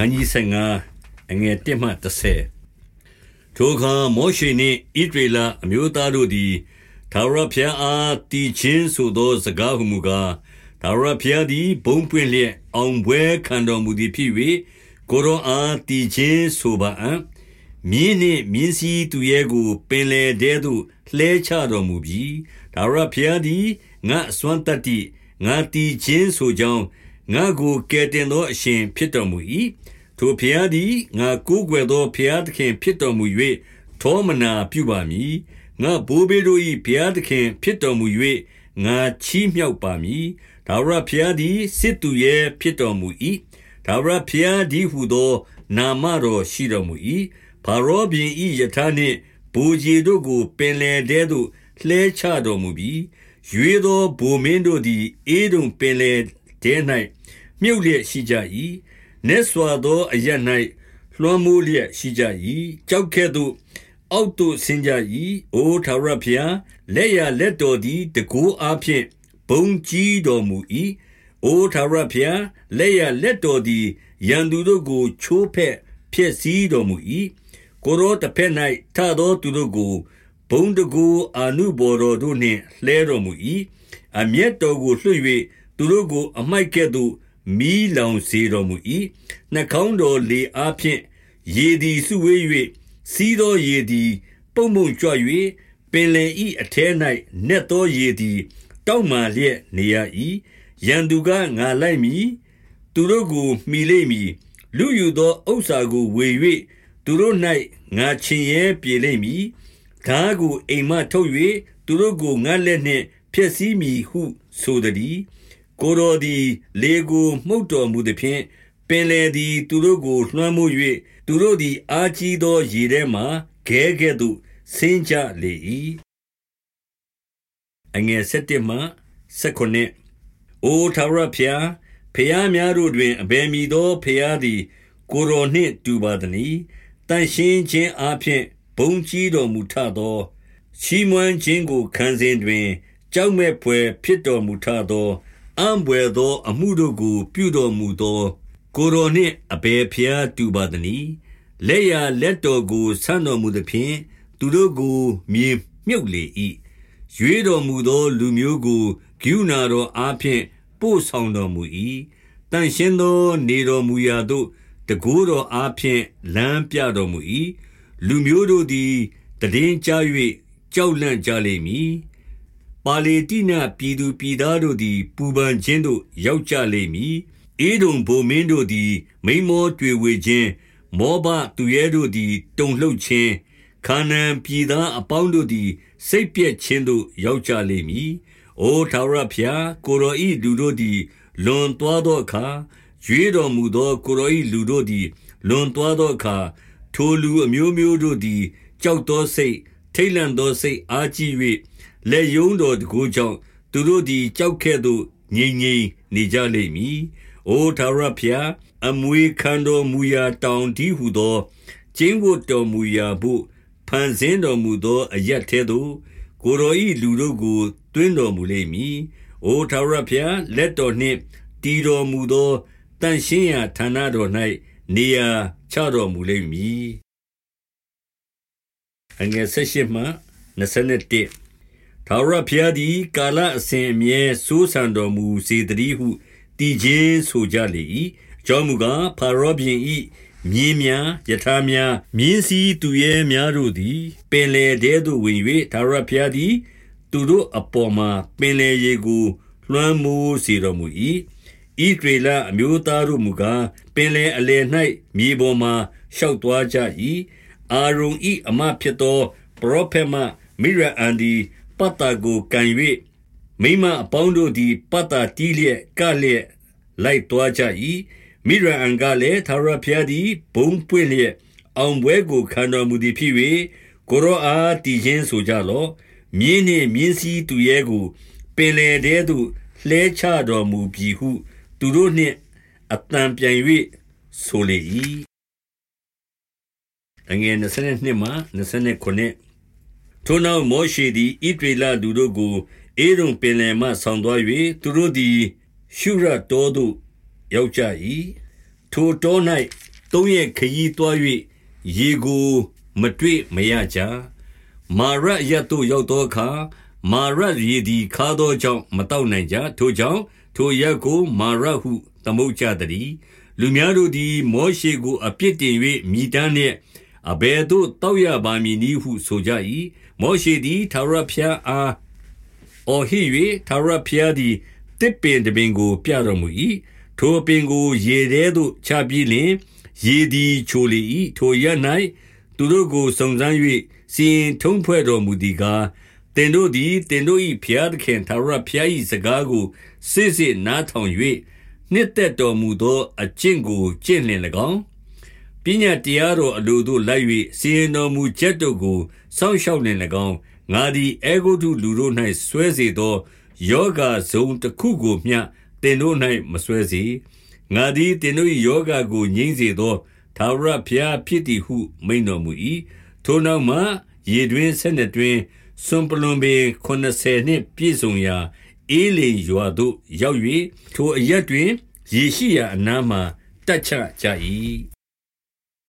ခန်းကြီး15အငယ်1မှ30ထိုအခါမောရှေနှင့်ဣဒရေလအမျိုးသားတို့သည်သာရဖျားအားတည်ခြင်းဆိုသော စကားဟုမူကားသာရဖျားသည်ဘုံပွင့်လျက်အောင်ပွဲခံတော်မူသည်ဖြစ်၍ကိုရောအားတည်ခြင်းဆိုပါအံ့မြင်းနှင့်မြင်းစည်းသူရဲ့ကို ပင်လေတဲသို့လှဲချတော်မူပြီးဒါရဖျားသည်ငါအစွမ်းတတ္တိငါတည်ခြင်းဆိုကြောင်း ငါကိုကယ်တင်သောအရှင်ဖြစ်တော်မူ၏ထိုဖျားသည်ငါကိုးကွယ်သောဖျားသခင်ဖြစ်တော်မူ၍ထောမနာပြုပါမည်ငါဘိုးဘေးတို့၏ဘုရားသခင်ဖြစ်တော်မူ၍ငါချီးမြှောက်ပါမည်ဒါဝရဘုရားသည်စစ်သူရဲ့ဖြစ်တော်မူ၏ဒါဝရဘုရားသည်ဟုသော နာမတော်ရှိတော်မူ၏ဖာရောဘင်၏ယထာနှင့်ဘူကြီးတို့ကိုပင်လယ်ထဲသို့လှဲချတော်မူပြီးရွေသောဗိုလ်မင်းတို့သည်အေးတုံပင်လယ်ထဲ၌ မြုပ်လျက်ရှိကြ၏နက်စွာသောအရ၌လွှမ်းမိုးလျက်ရှိကြ၏ကြောက်ကဲ့သို့အောက်သို့ဆင်းကြ၏အိုထာဝရဘုရားလက်ရလက်တော်သည်တကူအားဖြင့်ဘုံကြီးတော်မူ၏အိုထာဝရဘုရားလက်ရလက်တော်သည်ရန်သူတို့ကို ချိုးဖက်ဖြစ်စည်းတော်မူ၏ကိုရောတစ်ဖက်၌ထသောသူတို့ကိုဘုံတကူအာနုဘော်တော်တို့နှင့်လှဲတော်မူ၏အမျက်တော်ကိုလွှတ်၍သူတို့ကို အမိုက်ကဲ့သို့ မီးလောင်စေတော်မူ၏နှကောင်းတော်လေအားဖြင့်ရေသည်စုဝေး၍စီးသောရေသည် ပုံပုံကြွ၍ပင်လယ်ဤအထဲ၌နက်သောရေသည် တောက်မှလျက်နေရ၏ရန်သူကငါလိုက်မည်သူတို့ကိုမှီလိမ့်မည်လူယူသောဥစ္စာကိုဝေ၍သူတို့၌ငါချင်ရဲပြေလိမ့်မည်ဓာကိုအိမ်မှထုတ်၍သူတို့ကိုငါလက်နှင့်ဖျက်ဆီးမည်ဟုဆိုသည် ကိုတော်သည် လေကို မှုတ်တော်မူသည်ဖြင့် ပင်လေသည် သူတို့ကို လွှမ်းမိုး၍သူတို့သည် အားကြီးသော ရေထဲမှခဲကဲ့သို့ ဆင်းကြလေ၏အငယ်7မှ19အို ထာဝရဖျားဖျားများတို့တွင် အဘယ်မည်သောဖျားသည် ကိုတော်နှင့် တူပါသည်။တန်ရှင်းခြင်းအပြင်ဘုံကြီးတော်မူထသော ချီးမွမ်းခြင်းကို ခံစဉ်တွင် ကြောက်မဲ့ဖွယ် ဖြစ်တော်မူထသော အံ့ဘွယ်သောအမှုတို့ကို ပြုတော်မူသော ကိုယ်တော်နှင့် အဘယ်ဘုရားတူပါသနည်း။လက်ျာလက်တော်ကို ဆန့်တော်မူသဖြင့် သူတို့ကို မြေမြုပ်လေ၏။ရွေးတော်မူသော လူမျိုးကို ကရုဏာတော်အားဖြင့် ပို့ဆောင်တော်မူ၏။သန့်ရှင်းသောနေတော်မူရာသို့ တန်ခိုးတော်အားဖြင့် လမ်းပြတော်မူ၏။လူမျိုးတို့သည် သိတင်းကြား၍ကြောက်လန့်ကြလိမ့်မည် ပါလေတိနပြည်သူပြည်သားတို့သည် ပူပန်ခြင်းသို့ ရောက်ကြလိမ့်မည်။ဧဒုံဗိုလ်မင်းတို့သည် မိန်းမောတွေဝေခြင်း၊မောဘသူရဲတို့သည် တုန်လှုပ်ခြင်း၊ခါနာန်ပြည်သားအပေါင်းတို့သည် စိတ်ပျက်ခြင်းသို့ ရောက်ကြလိမ့်မည်။အိုထာဝရဘုရား၊ကိုယ်တော်၏လူတို့သည် လွန်သွားသောအခါ၊ရွေးတော်မူသော ကိုယ်တော်၏လူတို့သည် လွန်သွားသောအခါ၊ထိုလူအမျိုးမျိုးတို့သည် ကြောက်သောစိတ်၊ထိတ်လန့်သောစိတ်အားကြီး၍ လက်ရုံးတော်တန်ခိုးကြောင့်သူတို့သည်ကျောက်ကဲ့သို့ငြိမ်ငြိမ်နေကြလိမ့်မည်။အိုထာဝရဘုရားအမွေခံတော်မူရာတောင်တည်းဟူသောကျင်းဝတ်တော်မူရာဘို့ဖန်ဆင်းတော်မူသောအရပ်ထဲသို့ကိုယ်တော်၏လူတို့ကိုတွင်းတော်မူလိမ့်မည်။အိုထာဝရဘုရားလက်တော်နှင့်တည်တော်မူသောတန်ရှင်းရာဌာနတော်၌နေရာချတော်မူလိမ့်မည်။အငယ်၁၈မှ21 ထာဝရဘုရားသည် ကာလအစဉ်အမြဲစိုးစံတော်မူစေတည်းဟုတည်ခြင်းဆိုကြလေ၏အကြောင်းမူကားဖာရောဘင်၏မြင်းများယထာများမြင်းစည်းသူရဲများတို့သည် ပင်လေတဲသို့ဝင်၍ထာဝရဘုရားသည် သူတို့အပေါ်မှာပင်လေရေကို လွှမ်းမိုးစေတော်မူ၏ဣဒရေလအမျိုးသားတို့မူကားပင်လေအလယ်၌မြေပေါ်မှာရှောက်သွားကြ၏အာရုန်၏အမဖြစ်သောပရောဖက်မမိရအန်ဒီ ပတ်တာကိုကန်၍မိမအပေါင်းတို့သည်ပတ်တာတီးလျက်ကလျက်လိုက်သွားကြ၏မိရအန်ကလည်းသာရဖျားသည်ဘုံပွင့်လျက်အောင်ပွဲကိုခံတော်မူသည်ဖြစ်၍ကိုရောအားတည်ခြင်းဆိုကြလော့မြင်းနှင့်မြင်းစည်းသူရဲကို ပင်လေတဲသို့လှဲချတော်မူပြီဟု သူတို့နှင့်အတန်ပြန်၍ဆိုလေ၏အငယ်22မှ29 ထိုနောက်မောရှေသည် ဣသရေလလူတို့ကို ဧဒုံပင်လယ်မှ ဆောင်သွား၍သူတို့သည် ရှုရတောသို့ ရောက်ကြ၏ထိုတော၌သုံးရက်ခရီးသွား၍ရေကို မတွေ့မရကြ မာရရတ်တို့ ရောက်သောအခါ မာရရေသည် ခါသောကြောင့်မတောက်နိုင်ကြ ထိုကြောင့် ထိုရက်ကို မာရဟု သမုတ်ကြသည်လူများတို့သည် မောရှေကို အပြစ်တင်၍မိတမ်းနှင့် အဘယ်သို့တောက်ရပါမည်နည်းဟုဆိုကြ၏မောရှေသည်သာရဖျားအားအော်ဟစ်၍သာရဖျားသည်တစ်ပင်တပင်ကို ပြတော်မူ၏ထိုပင်ကို ရေထဲသို့ချပြီးလျှင်ရေသည်ချိုလေ၏ထိုရ၌သူတို့ကိုစုံစမ်း၍စီရင်ထုံးဖွဲ့တော်မူသည်ကားတင်တို့သည်တင်တို့၏ဖျားသခင်သာရဖျား၏စကားကိုစစ်စစ်နားထောင်၍နှစ်သက်တော်မူသောအကျင့်ကိုကျင့်လင်၎င်း ပညာတရားတော်အလိုသို့လိုက်၍စီရင်တော်မူချက်တို့ကိုစောင့်ရှောက်လင်၎င်းငါသည်အေဂုတုလူတို့၌ဆွဲစေသောယောဂဇုံတစ်ခုကိုမျှတင်တို့၌မဆွဲစေငါသည်တင်တို့၏ယောဂကိုငြိမ့်စေသောသာရဖျားဖြစ်သည်ဟုမိန်တော်မူ၏ထိုနောက်မှရေတွင်ဆက်နှစ်တွင်စွန်ပလွန်ပင်80နှင့်ပြည့်စုံရာအေးလိန်ရွာသို့ရောက်၍ထိုအရက်တွင် ရေရှိရာအနားမှတက်ချကြ၏